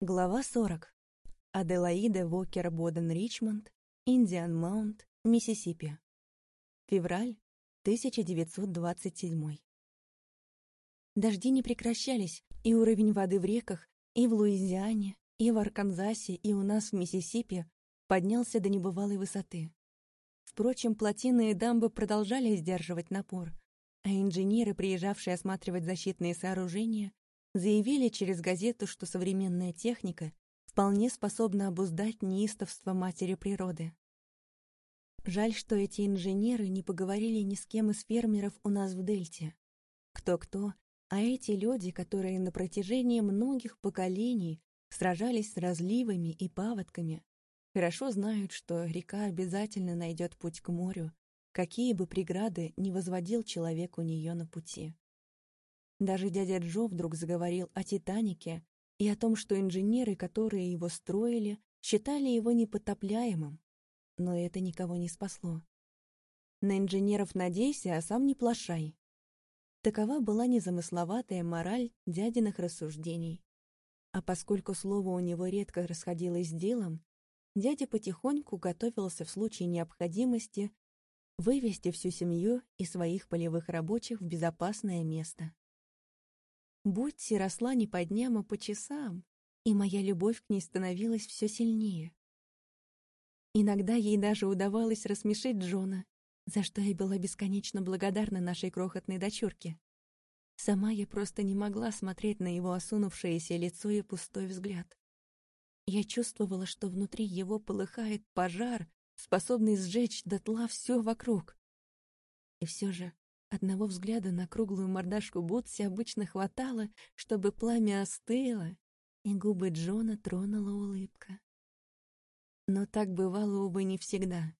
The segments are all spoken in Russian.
Глава 40. Аделаида Вокер Боден Ричмонд, Индиан Маунт, Миссисипи. Февраль 1927. Дожди не прекращались, и уровень воды в реках, и в Луизиане, и в Арканзасе, и у нас в Миссисипи поднялся до небывалой высоты. Впрочем, плотины и дамбы продолжали сдерживать напор, а инженеры, приезжавшие осматривать защитные сооружения, заявили через газету, что современная техника вполне способна обуздать неистовство матери природы. Жаль, что эти инженеры не поговорили ни с кем из фермеров у нас в Дельте. Кто-кто, а эти люди, которые на протяжении многих поколений сражались с разливами и паводками, хорошо знают, что река обязательно найдет путь к морю, какие бы преграды не возводил человек у нее на пути. Даже дядя Джо вдруг заговорил о «Титанике» и о том, что инженеры, которые его строили, считали его непотопляемым. Но это никого не спасло. На инженеров надейся, а сам не плашай. Такова была незамысловатая мораль дядиных рассуждений. А поскольку слово у него редко расходилось с делом, дядя потихоньку готовился в случае необходимости вывести всю семью и своих полевых рабочих в безопасное место. Будьте росла не по дням, а по часам, и моя любовь к ней становилась все сильнее. Иногда ей даже удавалось рассмешить Джона, за что я была бесконечно благодарна нашей крохотной дочурке. Сама я просто не могла смотреть на его осунувшееся лицо и пустой взгляд. Я чувствовала, что внутри его полыхает пожар, способный сжечь дотла все вокруг. И все же Одного взгляда на круглую мордашку Бутси обычно хватало, чтобы пламя остыло, и губы Джона тронула улыбка. Но так бывало, увы, не всегда.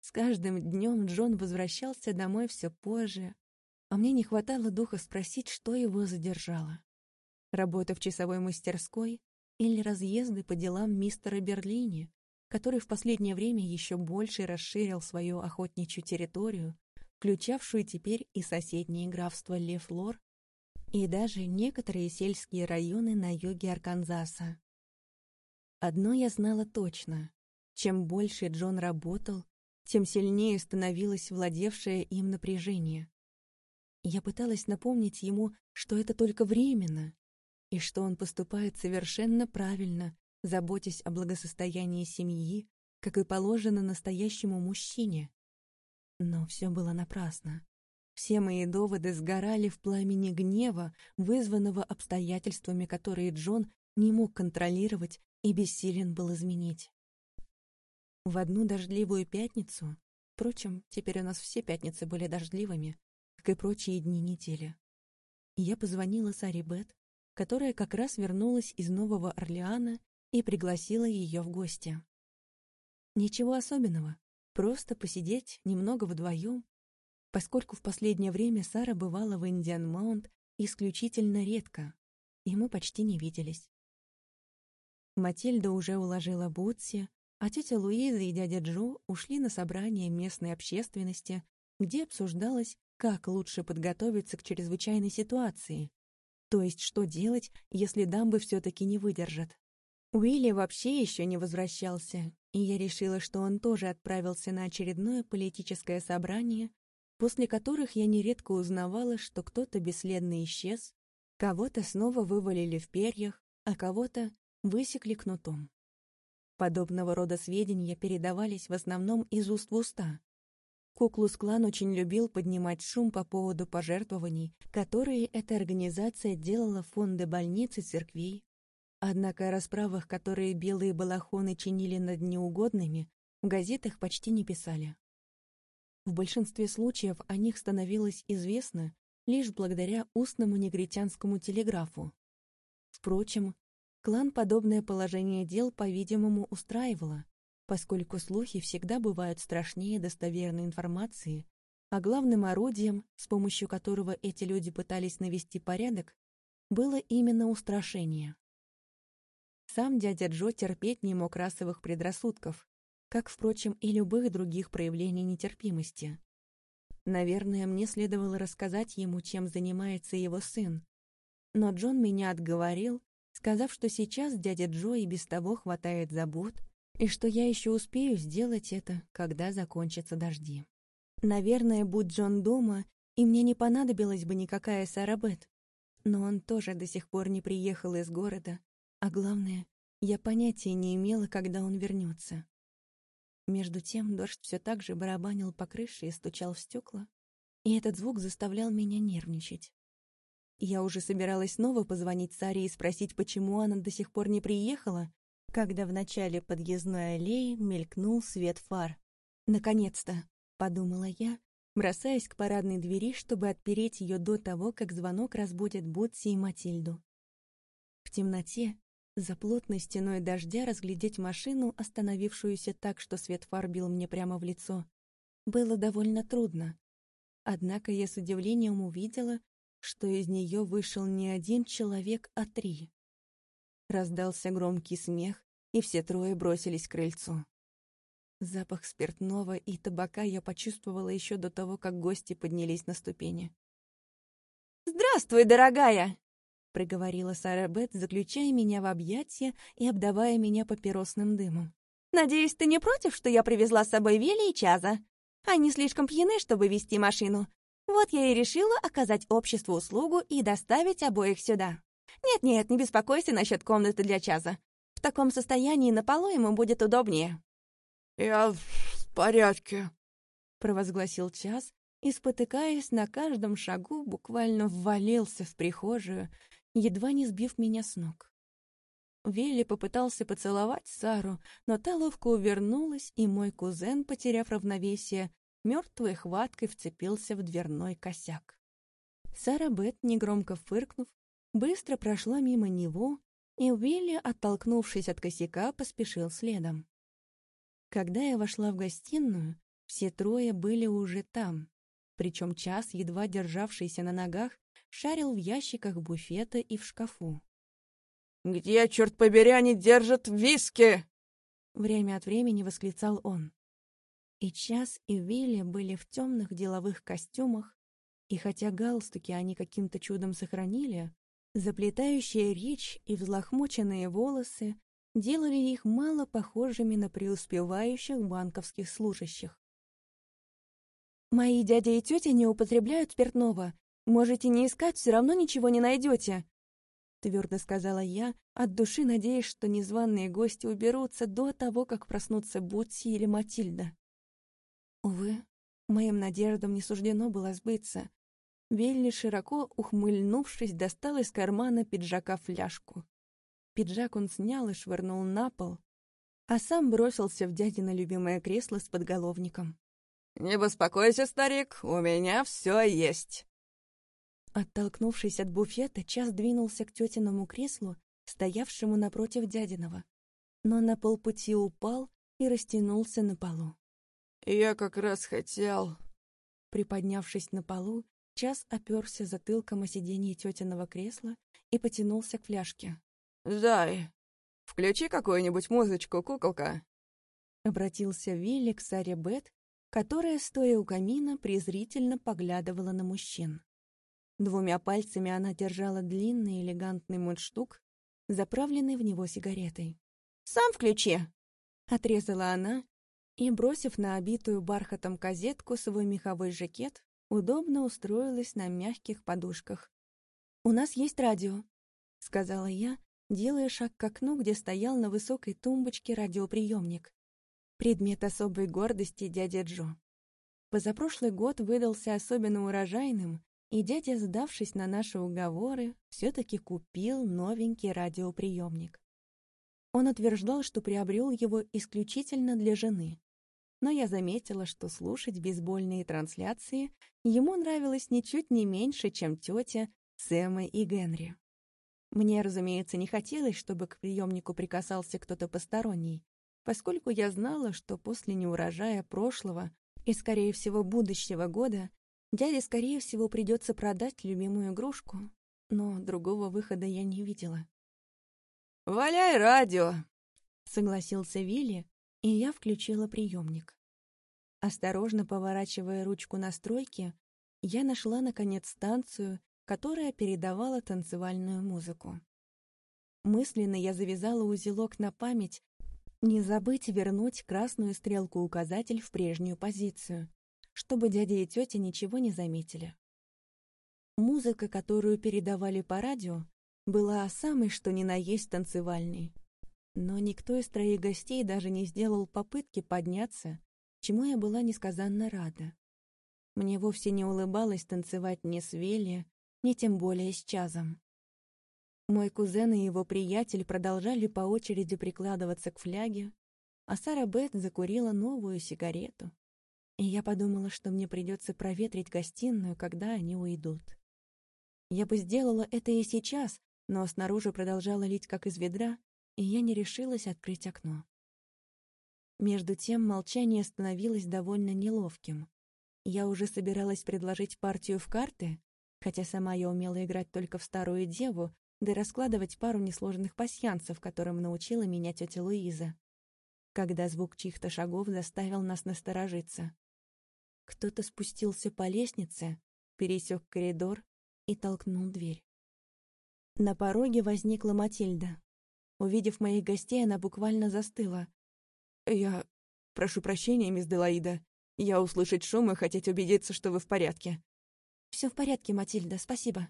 С каждым днем Джон возвращался домой все позже, а мне не хватало духа спросить, что его задержало. Работа в часовой мастерской или разъезды по делам мистера Берлини, который в последнее время еще больше расширил свою охотничью территорию, включавшую теперь и соседние графства Лефлор и даже некоторые сельские районы на юге Арканзаса. Одно я знала точно. Чем больше Джон работал, тем сильнее становилось владевшее им напряжение. Я пыталась напомнить ему, что это только временно, и что он поступает совершенно правильно, заботясь о благосостоянии семьи, как и положено настоящему мужчине. Но все было напрасно. Все мои доводы сгорали в пламени гнева, вызванного обстоятельствами, которые Джон не мог контролировать и бессилен был изменить. В одну дождливую пятницу, впрочем, теперь у нас все пятницы были дождливыми, как и прочие дни недели, я позвонила Саре Бет, которая как раз вернулась из Нового Орлеана и пригласила ее в гости. Ничего особенного, Просто посидеть немного вдвоем, поскольку в последнее время Сара бывала в Индиан Маунт исключительно редко, и мы почти не виделись. Матильда уже уложила Бутси, а тетя Луиза и дядя Джо ушли на собрание местной общественности, где обсуждалось, как лучше подготовиться к чрезвычайной ситуации, то есть что делать, если дамбы все-таки не выдержат. Уилли вообще еще не возвращался, и я решила, что он тоже отправился на очередное политическое собрание, после которых я нередко узнавала, что кто-то бесследно исчез, кого-то снова вывалили в перьях, а кого-то высекли кнутом. Подобного рода сведения передавались в основном из уст в уста. Куклус-клан очень любил поднимать шум по поводу пожертвований, которые эта организация делала в фонды больниц и церквей, Однако о расправах, которые белые балахоны чинили над неугодными, в газетах почти не писали. В большинстве случаев о них становилось известно лишь благодаря устному негритянскому телеграфу. Впрочем, клан подобное положение дел, по-видимому, устраивало, поскольку слухи всегда бывают страшнее достоверной информации, а главным орудием, с помощью которого эти люди пытались навести порядок, было именно устрашение. Сам дядя Джо терпеть не мог расовых предрассудков, как, впрочем, и любых других проявлений нетерпимости. Наверное, мне следовало рассказать ему, чем занимается его сын. Но Джон меня отговорил, сказав, что сейчас дядя Джо и без того хватает забот, и что я еще успею сделать это, когда закончатся дожди. Наверное, будь Джон дома, и мне не понадобилась бы никакая Сара Бет. Но он тоже до сих пор не приехал из города, а главное, я понятия не имела, когда он вернется. Между тем дождь все так же барабанил по крыше и стучал в стекла, и этот звук заставлял меня нервничать. Я уже собиралась снова позвонить Саре и спросить, почему она до сих пор не приехала, когда в начале подъездной аллеи мелькнул свет фар. «Наконец-то!» — подумала я, бросаясь к парадной двери, чтобы отпереть ее до того, как звонок разбудит Ботси и Матильду. В темноте, за плотной стеной дождя, разглядеть машину, остановившуюся так, что свет фар бил мне прямо в лицо, было довольно трудно. Однако я с удивлением увидела, что из нее вышел не один человек, а три. Раздался громкий смех, и все трое бросились к крыльцу. Запах спиртного и табака я почувствовала еще до того, как гости поднялись на ступени. «Здравствуй, дорогая!» — проговорила Сара Бет, заключая меня в объятия и обдавая меня папиросным дымом. «Надеюсь, ты не против, что я привезла с собой Вилли и Чаза? Они слишком пьяны, чтобы вести машину, вот я и решила оказать обществу услугу и доставить обоих сюда. Нет-нет, не беспокойся насчет комнаты для Чаза. В таком состоянии на полу ему будет удобнее». «Я в порядке», — провозгласил Чаз и, спотыкаясь на каждом шагу, буквально ввалился в прихожую, едва не сбив меня с ног. Вилли попытался поцеловать Сару, но та ловко увернулась, и мой кузен, потеряв равновесие, мертвой хваткой вцепился в дверной косяк. Сара Бет, негромко фыркнув, быстро прошла мимо него, и Уилли, оттолкнувшись от косяка, поспешил следом. Когда я вошла в гостиную, все трое были уже там, причем час, едва державшийся на ногах, шарил в ящиках буфета и в шкафу. «Где, черт побери, они держат виски?» Время от времени восклицал он. И Час, и Вилли были в темных деловых костюмах, и хотя галстуки они каким-то чудом сохранили, заплетающая речь и взлохмоченные волосы делали их мало похожими на преуспевающих банковских служащих. «Мои дядя и тетя не употребляют спиртного. Можете не искать, все равно ничего не найдете», — твердо сказала я, от души надеясь, что незваные гости уберутся до того, как проснутся Бутси или Матильда. Увы, моим надеждам не суждено было сбыться. Велли, широко ухмыльнувшись, достал из кармана пиджака фляжку. Пиджак он снял и швырнул на пол, а сам бросился в дядино любимое кресло с подголовником. «Не беспокойся, старик, у меня все есть!» Оттолкнувшись от буфета, Час двинулся к тетиному креслу, стоявшему напротив дядиного, но на полпути упал и растянулся на полу. «Я как раз хотел...» Приподнявшись на полу, Час оперся затылком о сиденье тетиного кресла и потянулся к фляжке. «Дай, включи какую-нибудь музычку, куколка!» Обратился Вилли к Саре Бет, которая, стоя у камина, презрительно поглядывала на мужчин. Двумя пальцами она держала длинный элегантный мундштук, заправленный в него сигаретой. «Сам включи!» — отрезала она и, бросив на обитую бархатом козетку свой меховой жакет, удобно устроилась на мягких подушках. «У нас есть радио», — сказала я, делая шаг к окну, где стоял на высокой тумбочке радиоприемник. Предмет особой гордости дяди Джо. Позапрошлый год выдался особенно урожайным, и дядя, сдавшись на наши уговоры, все-таки купил новенький радиоприемник. Он утверждал, что приобрел его исключительно для жены, но я заметила, что слушать бейсбольные трансляции ему нравилось ничуть не меньше, чем тетя, Сэма и Генри. Мне, разумеется, не хотелось, чтобы к приемнику прикасался кто-то посторонний, поскольку я знала, что после неурожая прошлого и, скорее всего, будущего года дяде, скорее всего, придется продать любимую игрушку, но другого выхода я не видела. «Валяй радио!» — согласился Вилли, и я включила приемник. Осторожно поворачивая ручку настройки, я нашла, наконец, станцию, которая передавала танцевальную музыку. Мысленно я завязала узелок на память, не забыть вернуть красную стрелку-указатель в прежнюю позицию, чтобы дядя и тетя ничего не заметили. Музыка, которую передавали по радио, была самой что ни на есть танцевальной. Но никто из троих гостей даже не сделал попытки подняться, чему я была несказанно рада. Мне вовсе не улыбалось танцевать ни с Вилли, ни тем более с Чазом. Мой кузен и его приятель продолжали по очереди прикладываться к фляге, а Сара Бет закурила новую сигарету. И я подумала, что мне придется проветрить гостиную, когда они уйдут. Я бы сделала это и сейчас, но снаружи продолжало лить как из ведра, и я не решилась открыть окно. Между тем молчание становилось довольно неловким. Я уже собиралась предложить партию в карты, хотя сама я умела играть только в старую деву, да раскладывать пару несложных пасьянцев, которым научила меня тетя Луиза. Когда звук чьих-то шагов заставил нас насторожиться. Кто-то спустился по лестнице, пересек коридор и толкнул дверь. На пороге возникла Матильда. Увидев моих гостей, она буквально застыла. «Я... прошу прощения, мисс Делаида. Я услышать шум и хотеть убедиться, что вы в порядке». «Все в порядке, Матильда, спасибо».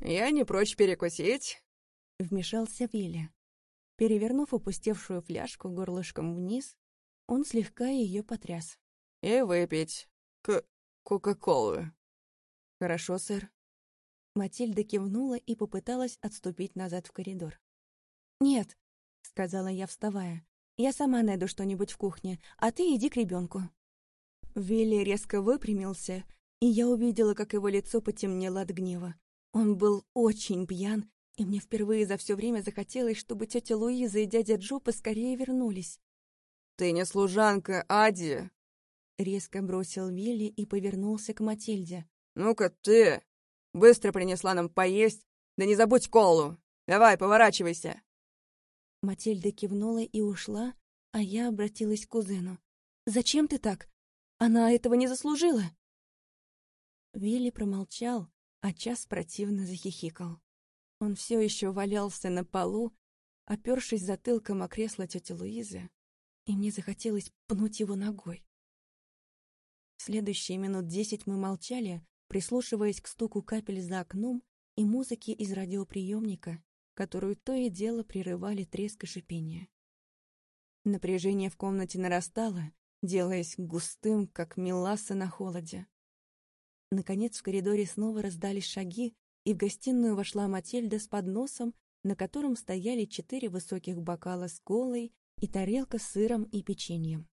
«Я не прочь перекусить», — вмешался Вилли. Перевернув опустевшую фляжку горлышком вниз, он слегка ее потряс. «И выпить. К... Кока-колы». «Хорошо, сэр». Матильда кивнула и попыталась отступить назад в коридор. «Нет», — сказала я, вставая, я сама найду что-нибудь в кухне, а ты иди к ребенку. Вилли резко выпрямился, и я увидела, как его лицо потемнело от гнева. Он был очень пьян, и мне впервые за все время захотелось, чтобы тетя Луиза и дядя Джо поскорее вернулись. «Ты не служанка, Ади!» Резко бросил Вилли и повернулся к Матильде. «Ну-ка ты! Быстро принесла нам поесть, да не забудь колу! Давай, поворачивайся!» Матильда кивнула и ушла, а я обратилась к кузену. «Зачем ты так? Она этого не заслужила!» Вилли промолчал, а час противно захихикал. Он все еще валялся на полу, опершись затылком о кресло тети Луизы, и мне захотелось пнуть его ногой. Следующие минут десять мы молчали, прислушиваясь к стуку капель за окном и музыке из радиоприемника, которую то и дело прерывали треск и шипение. Напряжение в комнате нарастало, делаясь густым, как меласа на холоде. Наконец в коридоре снова раздались шаги, и в гостиную вошла Матильда с подносом, на котором стояли четыре высоких бокала с колой и тарелка с сыром и печеньем.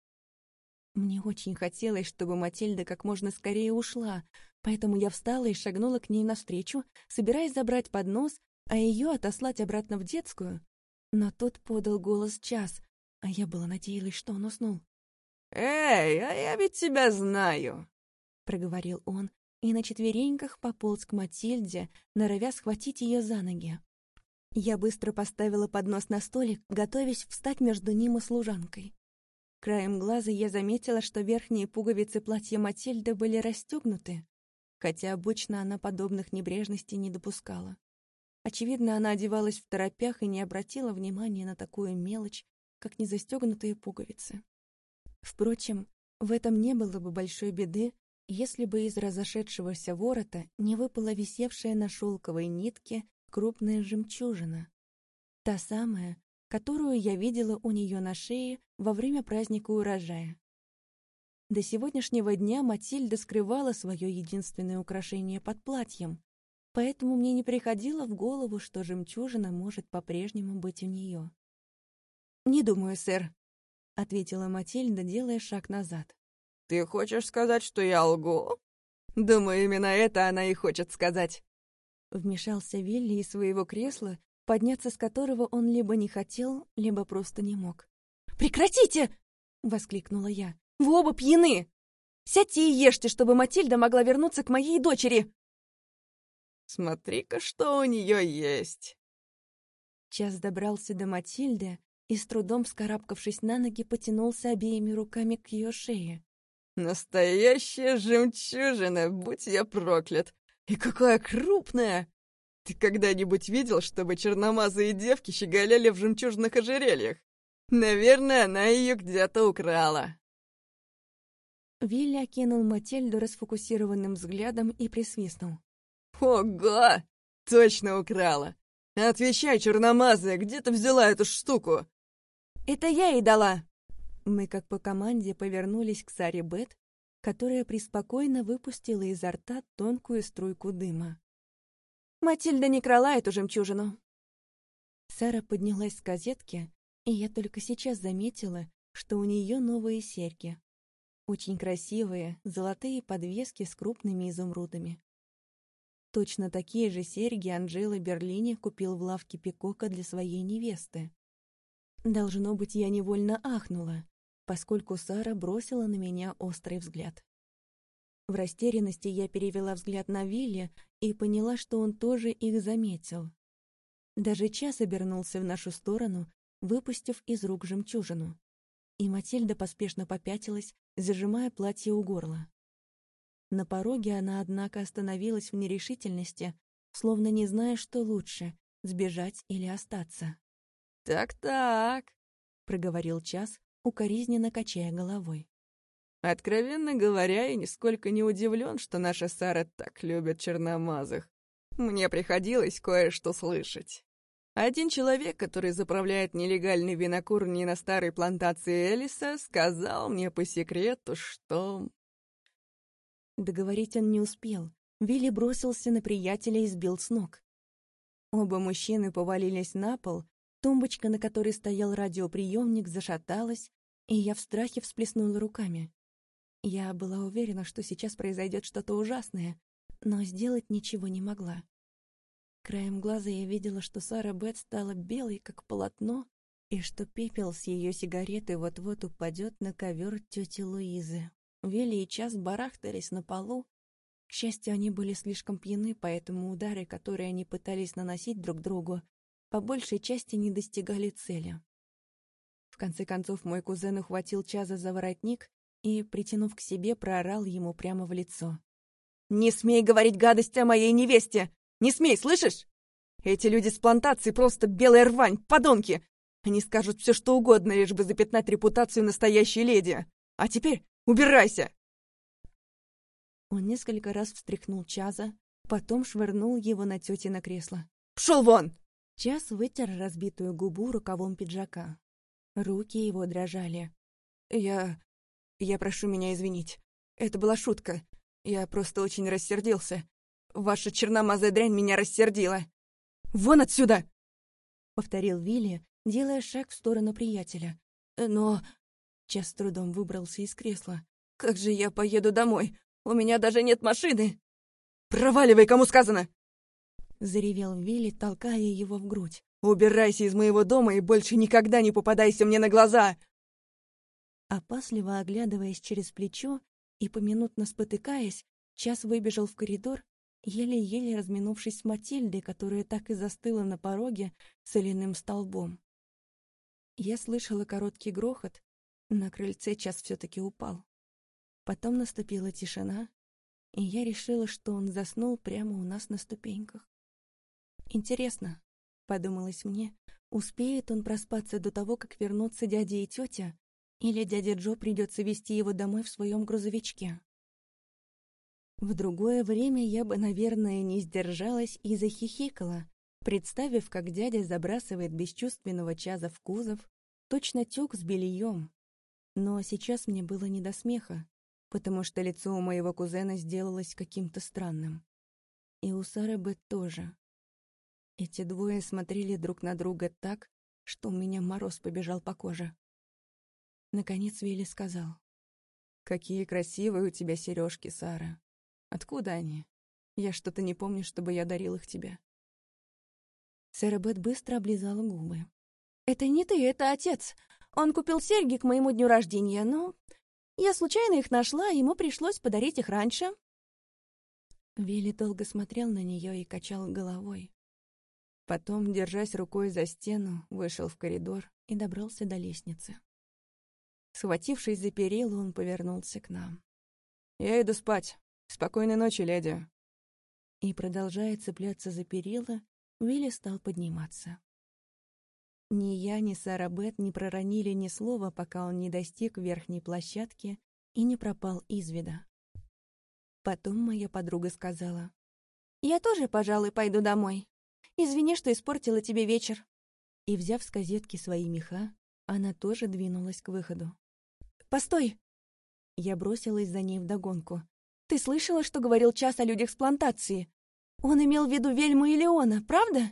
Мне очень хотелось, чтобы Матильда как можно скорее ушла, поэтому я встала и шагнула к ней навстречу, собираясь забрать поднос, а ее отослать обратно в детскую. Но тут подал голос час, а я была надеялась, что он уснул. «Эй, а я ведь тебя знаю!» — проговорил он, и на четвереньках пополз к Матильде, норовя схватить ее за ноги. Я быстро поставила поднос на столик, готовясь встать между ним и служанкой. Краем глаза я заметила, что верхние пуговицы платья Матильды были расстегнуты, хотя обычно она подобных небрежностей не допускала. Очевидно, она одевалась в торопях и не обратила внимания на такую мелочь, как незастегнутые пуговицы. Впрочем, в этом не было бы большой беды, если бы из разошедшегося ворота не выпала висевшая на шелковой нитке крупная жемчужина. Та самая, которую я видела у нее на шее во время праздника урожая. До сегодняшнего дня Матильда скрывала свое единственное украшение под платьем, поэтому мне не приходило в голову, что жемчужина может по-прежнему быть у нее. «Не думаю, сэр», — ответила Матильда, делая шаг назад. «Ты хочешь сказать, что я лгу?» «Думаю, именно это она и хочет сказать». Вмешался Вилли из своего кресла, подняться с которого он либо не хотел, либо просто не мог. «Прекратите!» — воскликнула я. «Вы оба пьяны! Сядьте и ешьте, чтобы Матильда могла вернуться к моей дочери!» Смотри-ка, что у нее есть!» Час добрался до Матильды и, с трудом вскарабкавшись на ноги, потянулся обеими руками к ее шее. «Настоящая жемчужина, будь я проклят! И какая крупная!» Ты когда-нибудь видел, чтобы черномазые девки щеголяли в жемчужных ожерельях? Наверное, она ее где-то украла. Вилли окинул Матильду расфокусированным взглядом и присвистнул. «Ого! Точно украла! Отвечай, черномазая, где ты взяла эту штуку?» «Это я ей дала!» Мы, как по команде, повернулись к Саре Бет, которая преспокойно выпустила изо рта тонкую струйку дыма. «Матильда не крала эту жемчужину!» Сара поднялась с козетки, и я только сейчас заметила, что у нее новые серьги. Очень красивые, золотые подвески с крупными изумрудами. Точно такие же серьги Анжела Берлине купил в лавке Пикока для своей невесты. Должно быть, я невольно ахнула, поскольку Сара бросила на меня острый взгляд. В растерянности я перевела взгляд на Вилли и поняла, что он тоже их заметил. Даже час обернулся в нашу сторону, выпустив из рук жемчужину. И Матильда поспешно попятилась, зажимая платье у горла. На пороге она, однако, остановилась в нерешительности, словно не зная, что лучше — сбежать или остаться. «Так-так», — проговорил Час, укоризненно качая головой. «Откровенно говоря, я нисколько не удивлен, что наша Сара так любит черномазых. Мне приходилось кое-что слышать. Один человек, который заправляет нелегальный винокурни на старой плантации Элиса, сказал мне по секрету, что Договорить он не успел. Вилли бросился на приятеля и сбил с ног. Оба мужчины повалились на пол, тумбочка, на которой стоял радиоприемник, зашаталась, и я в страхе всплеснула руками. Я была уверена, что сейчас произойдет что-то ужасное, но сделать ничего не могла. Краем глаза я видела, что Сара Бет стала белой, как полотно, и что пепел с ее сигареты вот-вот упадет на ковер тети Луизы. Вели и Час барахтались на полу. К счастью, они были слишком пьяны, поэтому удары, которые они пытались наносить друг другу, по большей части не достигали цели. В конце концов, мой кузен ухватил Чаза за воротник и, притянув к себе, проорал ему прямо в лицо. «Не смей говорить гадость о моей невесте! Не смей, слышишь? Эти люди с плантации просто белая рвань, подонки! Они скажут все, что угодно, лишь бы запятнать репутацию настоящей леди. А теперь Убирайся!» Он несколько раз встряхнул Чаза, потом швырнул его на тети на кресло. «Пшел вон!» Чаз вытер разбитую губу рукавом пиджака. Руки его дрожали. «Я... я прошу меня извинить. Это была шутка. Я просто очень рассердился. Ваша черномазая дрянь меня рассердила. Вон отсюда!» Повторил Вилли, делая шаг в сторону приятеля. «Но Час с трудом выбрался из кресла. «Как же я поеду домой? У меня даже нет машины!» «Проваливай, кому сказано!» Заревел Вилли, толкая его в грудь. «Убирайся из моего дома и больше никогда не попадайся мне на глаза!» Опасливо оглядываясь через плечо и поминутно спотыкаясь, Час выбежал в коридор, еле-еле разминувшись с Матильдой, которая так и застыла на пороге соляным столбом. Я слышала короткий грохот, на крыльце час все-таки упал. Потом наступила тишина, и я решила, что он заснул прямо у нас на ступеньках. Интересно, подумалось мне, успеет он проспаться до того, как вернутся дядя и тетя, или дядя Джо придется вести его домой в своем грузовичке. В другое время я бы, наверное, не сдержалась и захихикала, представив, как дядя забрасывает бесчувственного чаза в кузов, точно тёк с бельем, но сейчас мне было не до смеха, потому что лицо у моего кузена сделалось каким-то странным. И у Сары Бет тоже. Эти двое смотрели друг на друга так, что у меня мороз побежал по коже. Наконец Вилли сказал. «Какие красивые у тебя сережки, Сара. Откуда они? Я что-то не помню, чтобы я дарил их тебе». Сара Бет быстро облизала губы. «Это не ты, это отец. Он купил серьги к моему дню рождения, но я случайно их нашла, и ему пришлось подарить их раньше. Вилли долго смотрел на нее и качал головой. Потом, держась рукой за стену, вышел в коридор и добрался до лестницы. Схватившись за перила, он повернулся к нам. «Я иду спать. Спокойной ночи, леди». И, продолжая цепляться за перила, Вилли стал подниматься. Ни я, ни Сара Бет не проронили ни слова, пока он не достиг верхней площадки и не пропал из вида. Потом моя подруга сказала. «Я тоже, пожалуй, пойду домой. Извини, что испортила тебе вечер». И, взяв с газетки свои меха, она тоже двинулась к выходу. «Постой!» Я бросилась за ней вдогонку. «Ты слышала, что говорил Час о людях с плантации? Он имел в виду Вельму и Леона, правда?»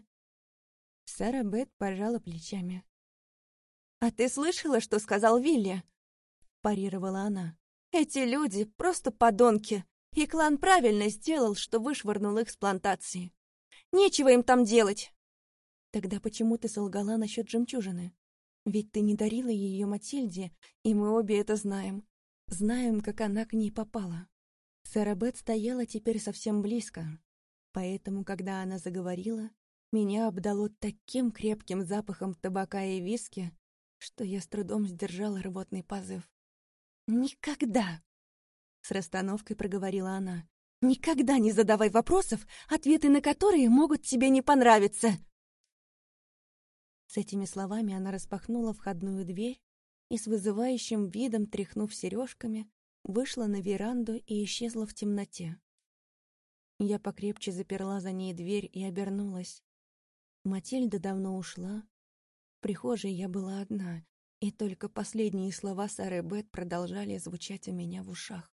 Сара Бет пожала плечами. «А ты слышала, что сказал Вилли?» Парировала она. «Эти люди просто подонки, и клан правильно сделал, что вышвырнул их с плантации. Нечего им там делать!» «Тогда почему ты солгала насчет жемчужины? Ведь ты не дарила ее Матильде, и мы обе это знаем. Знаем, как она к ней попала». Сара Бет стояла теперь совсем близко, поэтому, когда она заговорила, меня обдало таким крепким запахом табака и виски, что я с трудом сдержала рвотный позыв. «Никогда!» — с расстановкой проговорила она. «Никогда не задавай вопросов, ответы на которые могут тебе не понравиться!» С этими словами она распахнула входную дверь и с вызывающим видом, тряхнув сережками, вышла на веранду и исчезла в темноте. Я покрепче заперла за ней дверь и обернулась. Матильда давно ушла. В прихожей я была одна, и только последние слова Сары Бет продолжали звучать у меня в ушах.